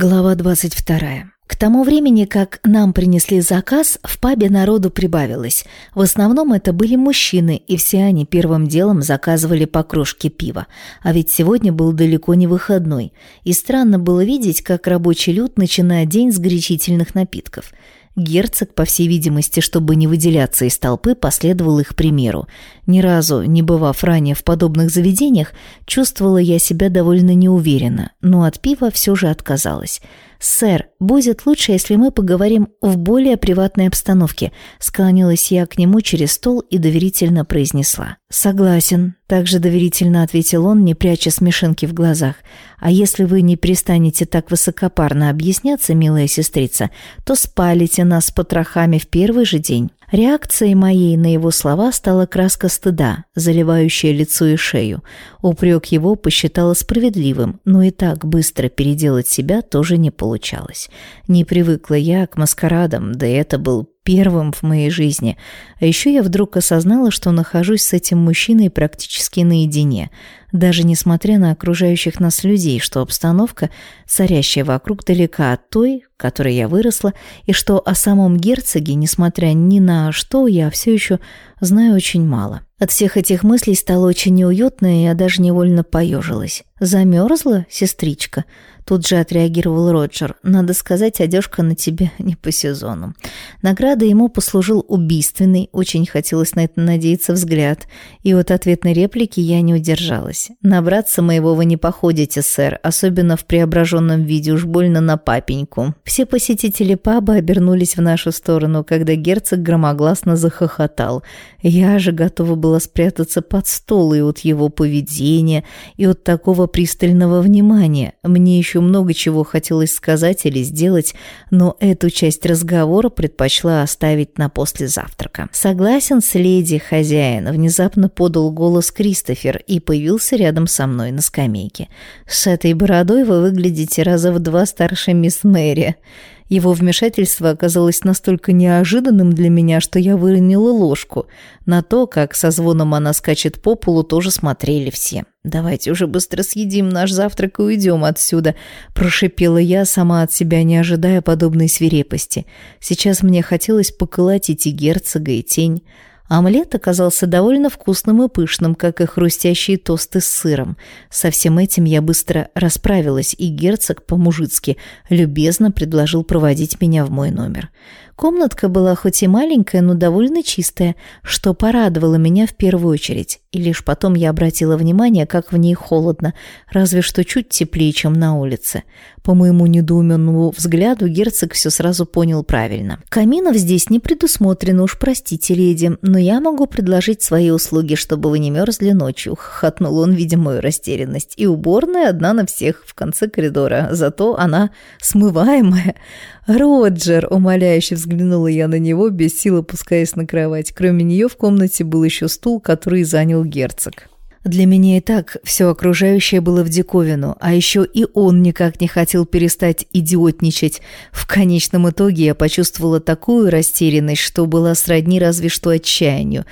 Глава 22. К тому времени, как нам принесли заказ, в пабе народу прибавилось. В основном это были мужчины, и все они первым делом заказывали по кружке пива. А ведь сегодня был далеко не выходной. И странно было видеть, как рабочий люд начинает день с горячительных напитков – Герцог, по всей видимости, чтобы не выделяться из толпы, последовал их примеру. Ни разу, не бывав ранее в подобных заведениях, чувствовала я себя довольно неуверенно, но от пива все же отказалась. «Сэр, будет лучше, если мы поговорим в более приватной обстановке», склонилась я к нему через стол и доверительно произнесла. «Согласен», – также доверительно ответил он, не пряча смешинки в глазах. «А если вы не перестанете так высокопарно объясняться, милая сестрица, то спалите нас с потрохами в первый же день». Реакцией моей на его слова стала краска стыда, заливающая лицо и шею. Упрек его посчитала справедливым, но и так быстро переделать себя тоже не получалось. Не привыкла я к маскарадам, да и это был первым в моей жизни. А еще я вдруг осознала, что нахожусь с этим мужчиной практически наедине, даже несмотря на окружающих нас людей, что обстановка, царящая вокруг, далека от той, в которой я выросла, и что о самом герцоге, несмотря ни на что, я все еще знаю очень мало. От всех этих мыслей стало очень неуютно, и я даже невольно поежилась. «Замерзла, сестричка?» Тут же отреагировал Роджер. «Надо сказать, одежка на тебе не по сезону». Награда ему послужил убийственный, очень хотелось на это надеяться, взгляд. И от ответной реплики я не удержалась. «Набраться моего вы не походите, сэр, особенно в преображенном виде, уж больно на папеньку». Все посетители паба обернулись в нашу сторону, когда герцог громогласно захохотал. Я же готова была спрятаться под стол и от его поведения, и от такого пристального внимания. Мне еще много чего хотелось сказать или сделать, но эту часть разговора предпочла оставить на после завтрака. «Согласен с леди, хозяин», — внезапно подал голос Кристофер и появился рядом со мной на скамейке. «С этой бородой вы выглядите раза в два старше мисс Мэри». Его вмешательство оказалось настолько неожиданным для меня, что я выронила ложку. На то, как со звоном она скачет по полу, тоже смотрели все. «Давайте уже быстро съедим наш завтрак и уйдем отсюда», – прошипела я, сама от себя не ожидая подобной свирепости. Сейчас мне хотелось поколотить и герцога, и тень. Омлет оказался довольно вкусным и пышным, как и хрустящие тосты с сыром. Со всем этим я быстро расправилась, и герцог по-мужицки любезно предложил проводить меня в мой номер. Комнатка была хоть и маленькая, но довольно чистая, что порадовало меня в первую очередь. И лишь потом я обратила внимание, как в ней холодно, разве что чуть теплее, чем на улице. По моему недоуменному взгляду герцог все сразу понял правильно. Каминов здесь не предусмотрено, уж простите, леди, но я могу предложить свои услуги, чтобы вы не мерзли ночью. Хохотнул он, видя мою растерянность. И уборная одна на всех в конце коридора, зато она смываемая. «Роджер!» – умоляюще взглянула я на него, без сил опускаясь на кровать. Кроме нее в комнате был еще стул, который занял герцог. Для меня и так все окружающее было в диковину, а еще и он никак не хотел перестать идиотничать. В конечном итоге я почувствовала такую растерянность, что была сродни разве что отчаянию.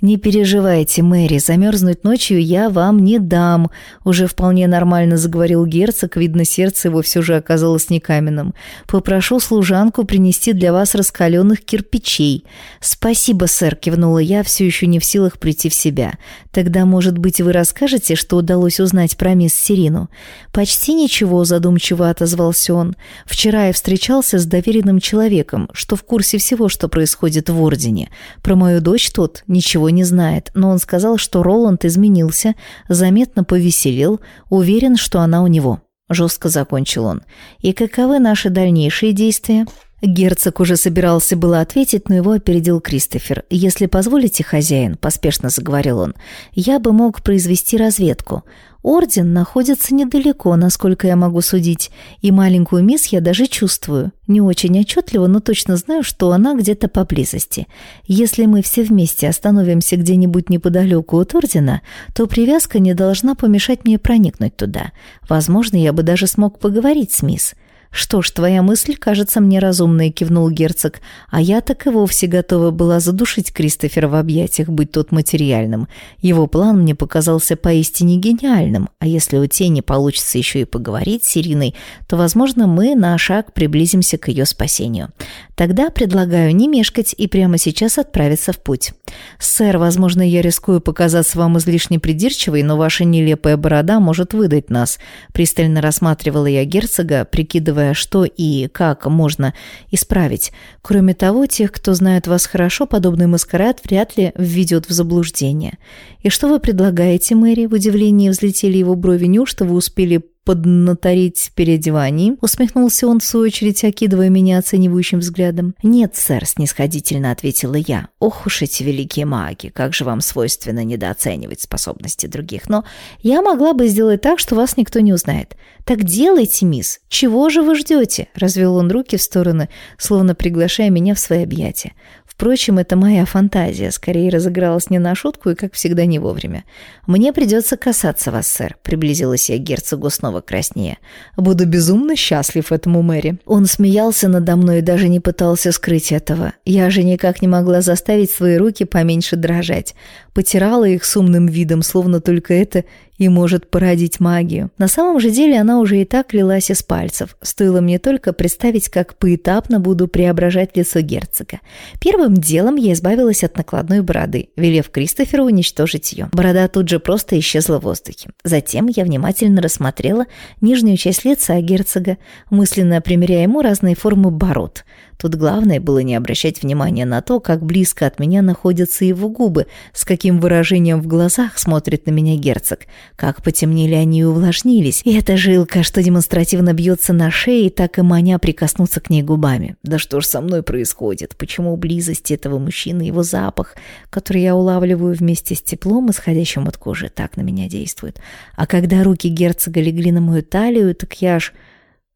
«Не переживайте, Мэри, замерзнуть ночью я вам не дам», уже вполне нормально заговорил герцог, видно, сердце его все же оказалось не каменным. «Попрошу служанку принести для вас раскаленных кирпичей». «Спасибо, сэр», кивнула я, все еще не в силах прийти в себя. «Тогда, может быть, вы расскажете, что удалось узнать про мисс Сирину?» «Почти ничего», задумчиво отозвался он. «Вчера я встречался с доверенным человеком, что в курсе всего, что происходит в Ордене. Про мою дочь тот ничего не знает, но он сказал, что Роланд изменился, заметно повеселел, уверен, что она у него. Жестко закончил он. И каковы наши дальнейшие действия? Герцог уже собирался было ответить, но его опередил Кристофер. «Если позволите, хозяин», – поспешно заговорил он, – «я бы мог произвести разведку. Орден находится недалеко, насколько я могу судить, и маленькую мисс я даже чувствую. Не очень отчетливо, но точно знаю, что она где-то поблизости. Если мы все вместе остановимся где-нибудь неподалеку от Ордена, то привязка не должна помешать мне проникнуть туда. Возможно, я бы даже смог поговорить с мисс». «Что ж, твоя мысль кажется мне разумной», — кивнул герцог. «А я так и вовсе готова была задушить Кристофера в объятиях, быть тот материальным. Его план мне показался поистине гениальным, а если у тени получится еще и поговорить с Ириной, то, возможно, мы на шаг приблизимся к ее спасению. Тогда предлагаю не мешкать и прямо сейчас отправиться в путь. Сэр, возможно, я рискую показаться вам излишне придирчивой, но ваша нелепая борода может выдать нас». Пристально рассматривала я герцога, прикидывая прикидывая, что и как можно исправить. Кроме того, тех, кто знает вас хорошо, подобный маскарад вряд ли введет в заблуждение. «И что вы предлагаете, Мэри?» В удивлении взлетели его брови. «Неужто вы успели поднаторить в переодевании?» Усмехнулся он, в свою очередь, окидывая меня оценивающим взглядом. «Нет, сэр», — снисходительно ответила я. «Ох уж эти великие маги, как же вам свойственно недооценивать способности других. Но я могла бы сделать так, что вас никто не узнает. Так делайте, мисс. Чего же вы ждете?» Развел он руки в стороны, словно приглашая меня в свои объятия. Впрочем, это моя фантазия, скорее разыгралась не на шутку и, как всегда, не вовремя. «Мне придется касаться вас, сэр», — приблизилась я к герцогу снова краснее. «Буду безумно счастлив этому Мэри». Он смеялся надо мной и даже не пытался скрыть этого. Я же никак не могла заставить свои руки поменьше дрожать. Потирала их с умным видом, словно только это и может породить магию. На самом же деле она уже и так лилась из пальцев. Стоило мне только представить, как поэтапно буду преображать лицо герцога. Первым делом я избавилась от накладной бороды, велев Кристоферу уничтожить ее. Борода тут же просто исчезла в воздухе. Затем я внимательно рассмотрела нижнюю часть лица герцога, мысленно примеряя ему разные формы бород – Тут главное было не обращать внимания на то, как близко от меня находятся его губы, с каким выражением в глазах смотрит на меня герцог, как потемнели они и увлажнились, и эта жилка, что демонстративно бьется на шее, так и маня прикоснуться к ней губами. Да что ж со мной происходит? Почему близость этого мужчины, его запах, который я улавливаю вместе с теплом, исходящим от кожи, так на меня действует? А когда руки герцога легли на мою талию, так я аж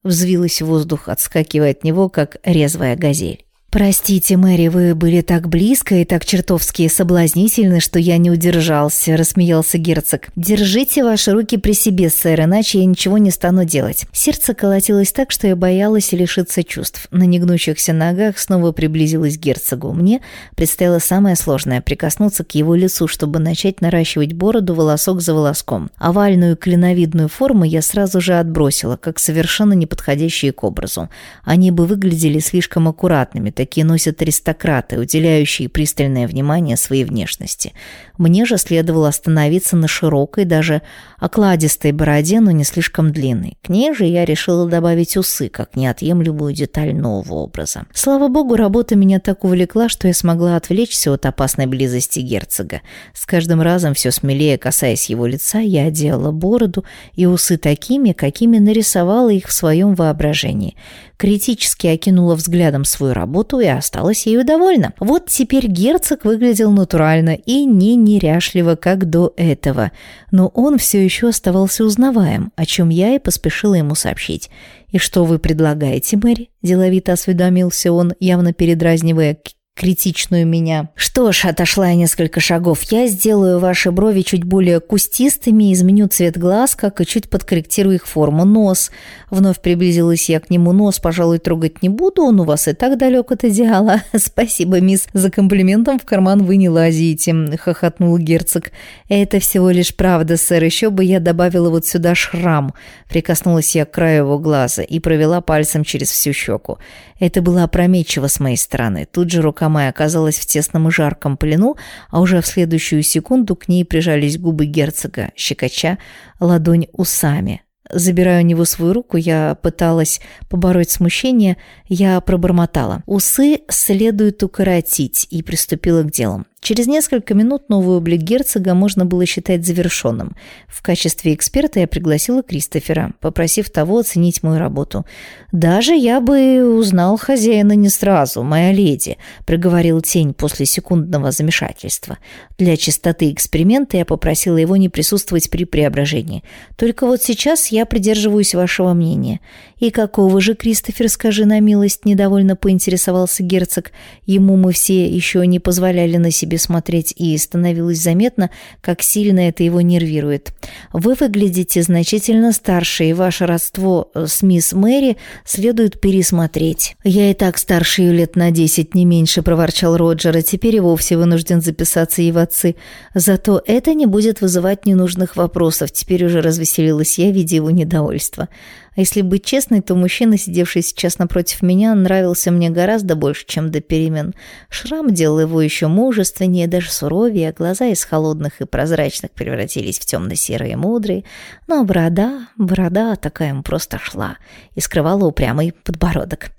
Взвилась в воздух, отскакивая от него, как резвая газель. «Простите, Мэри, вы были так близко и так чертовски соблазнительны, что я не удержался», – рассмеялся герцог. «Держите ваши руки при себе, сэр, иначе я ничего не стану делать». Сердце колотилось так, что я боялась лишиться чувств. На негнущихся ногах снова приблизилась к герцогу. Мне предстояло самое сложное – прикоснуться к его лицу, чтобы начать наращивать бороду волосок за волоском. Овальную клиновидную форму я сразу же отбросила, как совершенно неподходящие к образу. Они бы выглядели слишком аккуратными – такие носят аристократы, уделяющие пристальное внимание своей внешности. Мне же следовало остановиться на широкой, даже окладистой бороде, но не слишком длинной. К ней же я решила добавить усы, как неотъемлемую деталь нового образа. Слава богу, работа меня так увлекла, что я смогла отвлечься от опасной близости герцога. С каждым разом все смелее касаясь его лица, я одела бороду и усы такими, какими нарисовала их в своем воображении критически окинула взглядом свою работу и осталась ею довольна. Вот теперь герцог выглядел натурально и не неряшливо, как до этого. Но он все еще оставался узнаваем, о чем я и поспешила ему сообщить. «И что вы предлагаете, Мэри?» – деловито осведомился он, явно передразнивая критичную меня. Что ж, отошла я несколько шагов. Я сделаю ваши брови чуть более кустистыми, изменю цвет глаз, как и чуть подкорректирую их форму. Нос. Вновь приблизилась я к нему. Нос, пожалуй, трогать не буду, он у вас и так далек от идеала. Спасибо, мисс, за комплиментом в карман вы не лазите, хохотнул герцог. Это всего лишь правда, сэр. Еще бы я добавила вот сюда шрам. Прикоснулась я к краю его глаза и провела пальцем через всю щеку. Это было опрометчиво с моей стороны. Тут же рука моя оказалась в тесном и жарком плену, а уже в следующую секунду к ней прижались губы герцога, щекоча ладонь усами. Забирая у него свою руку, я пыталась побороть смущение, я пробормотала. Усы следует укоротить и приступила к делам. Через несколько минут новый облик герцога можно было считать завершенным. В качестве эксперта я пригласила Кристофера, попросив того оценить мою работу. «Даже я бы узнал хозяина не сразу, моя леди», – проговорил тень после секундного замешательства. Для чистоты эксперимента я попросила его не присутствовать при преображении. Только вот сейчас я придерживаюсь вашего мнения. «И какого же, Кристофер, скажи на милость?» – недовольно поинтересовался герцог. Ему мы все еще не позволяли на себе себе смотреть, и становилось заметно, как сильно это его нервирует. «Вы выглядите значительно старше, и ваше родство с мисс Мэри следует пересмотреть». «Я и так старше ее лет на десять, не меньше», – проворчал Роджер, а теперь и вовсе вынужден записаться ей в отцы. Зато это не будет вызывать ненужных вопросов, теперь уже развеселилась я, видя его недовольство. А если быть честной, то мужчина, сидевший сейчас напротив меня, нравился мне гораздо больше, чем до перемен. Шрам делал его еще мужественнее, даже суровее, а глаза из холодных и прозрачных превратились в темно-серые мудрые. Но борода, борода такая ему просто шла и скрывала упрямый подбородок.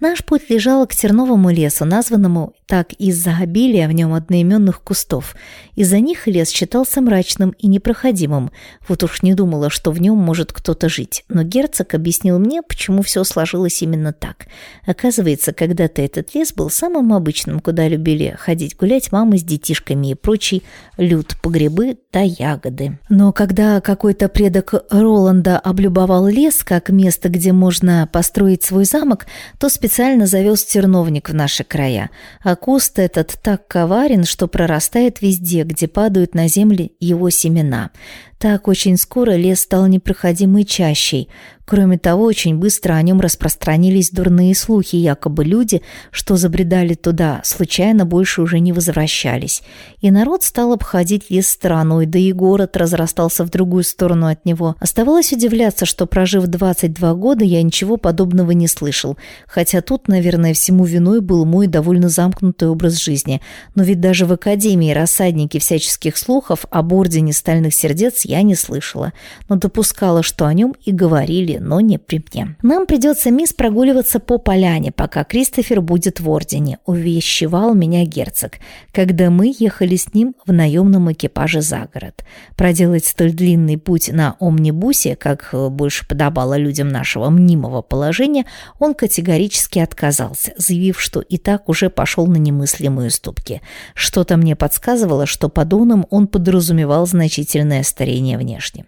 Наш путь лежал к терновому лесу, названному так из-за обилия в нем одноименных кустов. Из-за них лес считался мрачным и непроходимым. Вот уж не думала, что в нем может кто-то жить. Но герцог объяснил мне, почему все сложилось именно так. Оказывается, когда-то этот лес был самым обычным, куда любили ходить гулять мамы с детишками и прочий люд, погребы да ягоды. Но когда какой-то предок Роланда облюбовал лес как место, где можно построить свой замок, то специально завез терновник в наши края. А куст этот так коварен, что прорастает везде, где падают на землю его семена. Так очень скоро лес стал непроходимой чащей. Кроме того, очень быстро о нем распространились дурные слухи, якобы люди, что забредали туда, случайно больше уже не возвращались. И народ стал обходить лес стороной, да и город разрастался в другую сторону от него. Оставалось удивляться, что прожив 22 года, я ничего подобного не слышал. Хотя тут, наверное, всему виной был мой довольно замкнутый образ жизни. Но ведь даже в академии рассадники всяческих слухов об ордене стальных сердец я не слышала, но допускала, что о нем и говорили, но не при мне. Нам придется, мисс, прогуливаться по поляне, пока Кристофер будет в ордене, увещевал меня герцог, когда мы ехали с ним в наемном экипаже за город. Проделать столь длинный путь на омнибусе, как больше подобало людям нашего мнимого положения, он категорически отказался, заявив, что и так уже пошел на немыслимые уступки. Что-то мне подсказывало, что под оном он подразумевал значительное старение впечатление внешне.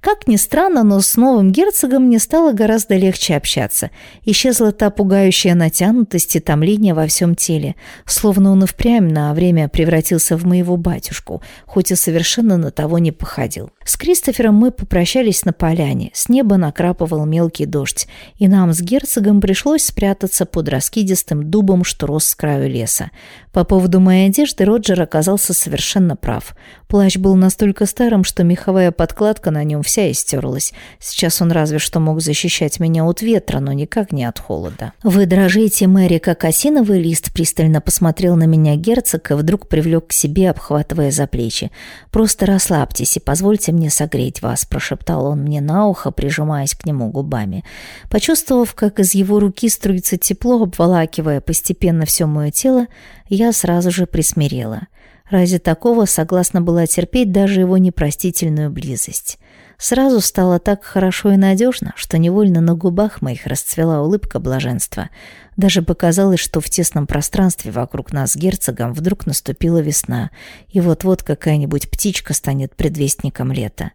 Как ни странно, но с новым герцогом мне стало гораздо легче общаться. Исчезла та пугающая натянутость и томление во всем теле, словно он и впрямь на время превратился в моего батюшку, хоть и совершенно на того не походил. С Кристофером мы попрощались на поляне, с неба накрапывал мелкий дождь, и нам с герцогом пришлось спрятаться под раскидистым дубом, что рос с краю леса. По поводу моей одежды Роджер оказался совершенно прав. Плащ был настолько старым, что меховая подкладка на нем вся истерлась. Сейчас он разве что мог защищать меня от ветра, но никак не от холода. «Вы дрожите, Мэри, как осиновый лист», пристально посмотрел на меня герцог и вдруг привлек к себе, обхватывая за плечи. «Просто расслабьтесь и позвольте мне согреть вас», прошептал он мне на ухо, прижимаясь к нему губами. Почувствовав, как из его руки струится тепло, обволакивая постепенно все мое тело, я сразу же присмирела. Ради такого согласна была терпеть даже его непростительную близость. Сразу стало так хорошо и надежно, что невольно на губах моих расцвела улыбка блаженства. Даже показалось, что в тесном пространстве вокруг нас с герцогом вдруг наступила весна, и вот-вот какая-нибудь птичка станет предвестником лета.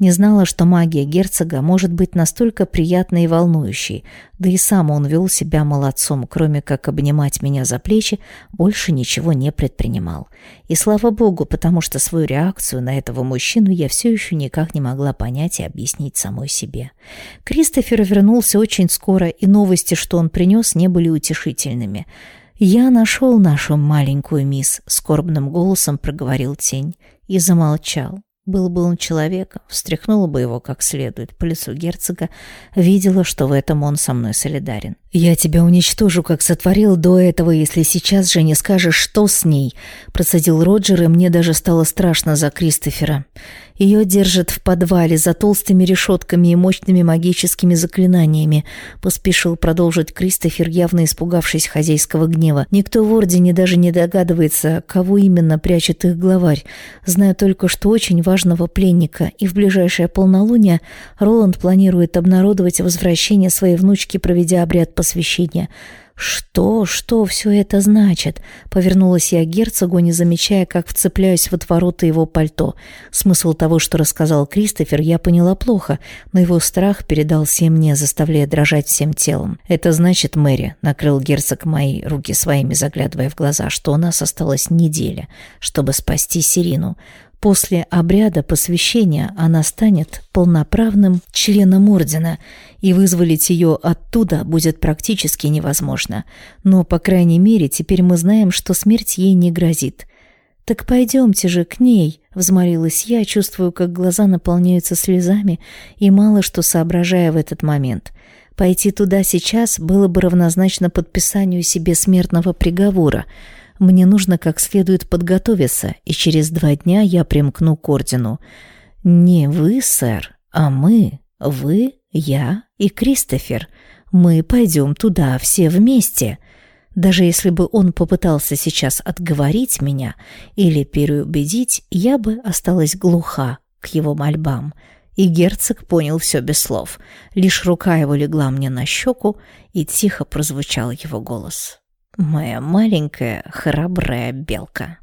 Не знала, что магия герцога может быть настолько приятной и волнующей, да и сам он вел себя молодцом, кроме как обнимать меня за плечи, больше ничего не предпринимал. И слава богу, потому что свою реакцию на этого мужчину я все еще никак не могла понять и объяснить самой себе. Кристофер вернулся очень скоро, и новости, что он принес, не были утешительными. «Я нашел нашу маленькую мисс», — скорбным голосом проговорил тень и замолчал. Был бы он человеком, встряхнула бы его как следует по лицу герцога, видела, что в этом он со мной солидарен. «Я тебя уничтожу, как сотворил до этого, если сейчас же не скажешь, что с ней», процедил Роджер, и мне даже стало страшно за Кристофера. Ее держат в подвале за толстыми решетками и мощными магическими заклинаниями, поспешил продолжить Кристофер, явно испугавшись хозяйского гнева. Никто в Ордене даже не догадывается, кого именно прячет их главарь. Знаю только, что очень важного пленника, и в ближайшее полнолуние Роланд планирует обнародовать возвращение своей внучки, проведя обряд посвящения. «Что, что все это значит?» Повернулась я к герцогу, не замечая, как вцепляюсь в отвороты его пальто. Смысл того, что рассказал Кристофер, я поняла плохо, но его страх передался мне, заставляя дрожать всем телом. «Это значит, Мэри», — накрыл герцог мои руки своими, заглядывая в глаза, что у нас осталась неделя, чтобы спасти Сирину. После обряда посвящения она станет полноправным членом ордена, и вызволить ее оттуда будет практически невозможно. Но, по крайней мере, теперь мы знаем, что смерть ей не грозит. «Так пойдемте же к ней», — взмолилась я, чувствую, как глаза наполняются слезами и мало что соображая в этот момент. Пойти туда сейчас было бы равнозначно подписанию себе смертного приговора — мне нужно как следует подготовиться, и через два дня я примкну к ордену. Не вы, сэр, а мы. Вы, я и Кристофер. Мы пойдем туда все вместе. Даже если бы он попытался сейчас отговорить меня или переубедить, я бы осталась глуха к его мольбам. И герцог понял все без слов. Лишь рука его легла мне на щеку, и тихо прозвучал его голос. Моя маленькая храбрая белка.